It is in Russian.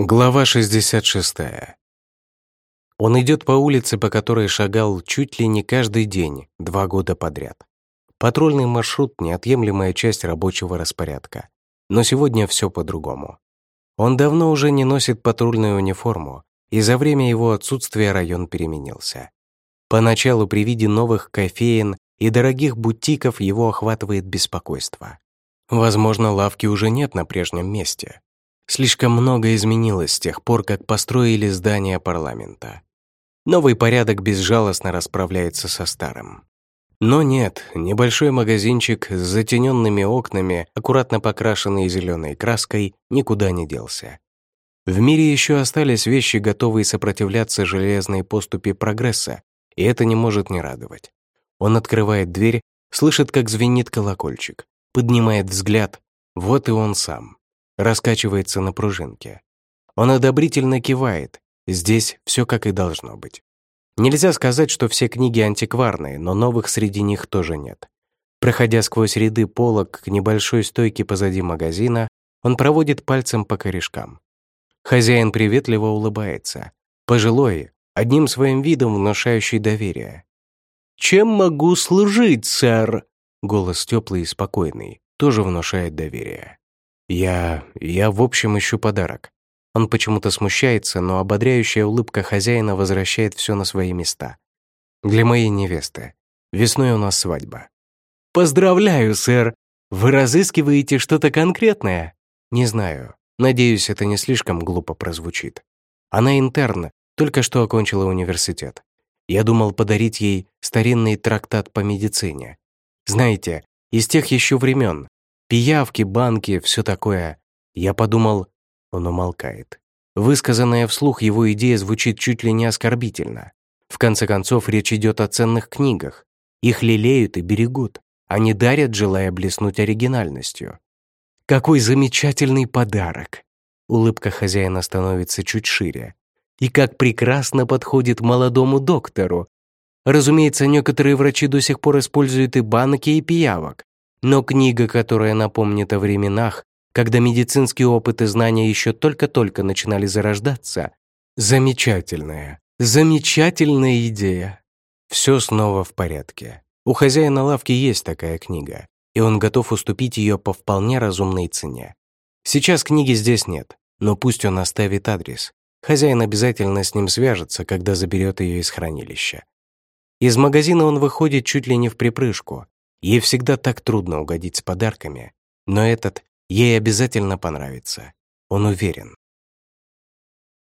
Глава 66. Он идет по улице, по которой шагал чуть ли не каждый день, два года подряд. Патрульный маршрут — неотъемлемая часть рабочего распорядка. Но сегодня все по-другому. Он давно уже не носит патрульную униформу, и за время его отсутствия район переменился. Поначалу при виде новых кофеин и дорогих бутиков его охватывает беспокойство. Возможно, лавки уже нет на прежнем месте, Слишком много изменилось с тех пор, как построили здание парламента. Новый порядок безжалостно расправляется со старым. Но нет, небольшой магазинчик с затененными окнами, аккуратно покрашенный зеленой краской, никуда не делся. В мире еще остались вещи, готовые сопротивляться железной поступе прогресса, и это не может не радовать. Он открывает дверь, слышит, как звенит колокольчик, поднимает взгляд, вот и он сам раскачивается на пружинке. Он одобрительно кивает. Здесь все как и должно быть. Нельзя сказать, что все книги антикварные, но новых среди них тоже нет. Проходя сквозь ряды полок к небольшой стойке позади магазина, он проводит пальцем по корешкам. Хозяин приветливо улыбается. Пожилой, одним своим видом внушающий доверие. «Чем могу служить, сэр?» Голос теплый и спокойный, тоже внушает доверие. Я... я в общем ищу подарок. Он почему-то смущается, но ободряющая улыбка хозяина возвращает все на свои места. Для моей невесты. Весной у нас свадьба. «Поздравляю, сэр! Вы разыскиваете что-то конкретное?» «Не знаю. Надеюсь, это не слишком глупо прозвучит. Она интерн, только что окончила университет. Я думал подарить ей старинный трактат по медицине. Знаете, из тех еще времен, Пиявки, банки, все такое. Я подумал, он умолкает. Высказанная вслух его идея звучит чуть ли не оскорбительно. В конце концов, речь идет о ценных книгах. Их лелеют и берегут. Они дарят, желая блеснуть оригинальностью. «Какой замечательный подарок!» Улыбка хозяина становится чуть шире. «И как прекрасно подходит молодому доктору! Разумеется, некоторые врачи до сих пор используют и банки, и пиявок. Но книга, которая напомнит о временах, когда медицинские опыты и знания еще только-только начинали зарождаться, замечательная, замечательная идея. Все снова в порядке. У хозяина лавки есть такая книга, и он готов уступить ее по вполне разумной цене. Сейчас книги здесь нет, но пусть он оставит адрес. Хозяин обязательно с ним свяжется, когда заберет ее из хранилища. Из магазина он выходит чуть ли не в припрыжку, Ей всегда так трудно угодить с подарками, но этот ей обязательно понравится. Он уверен.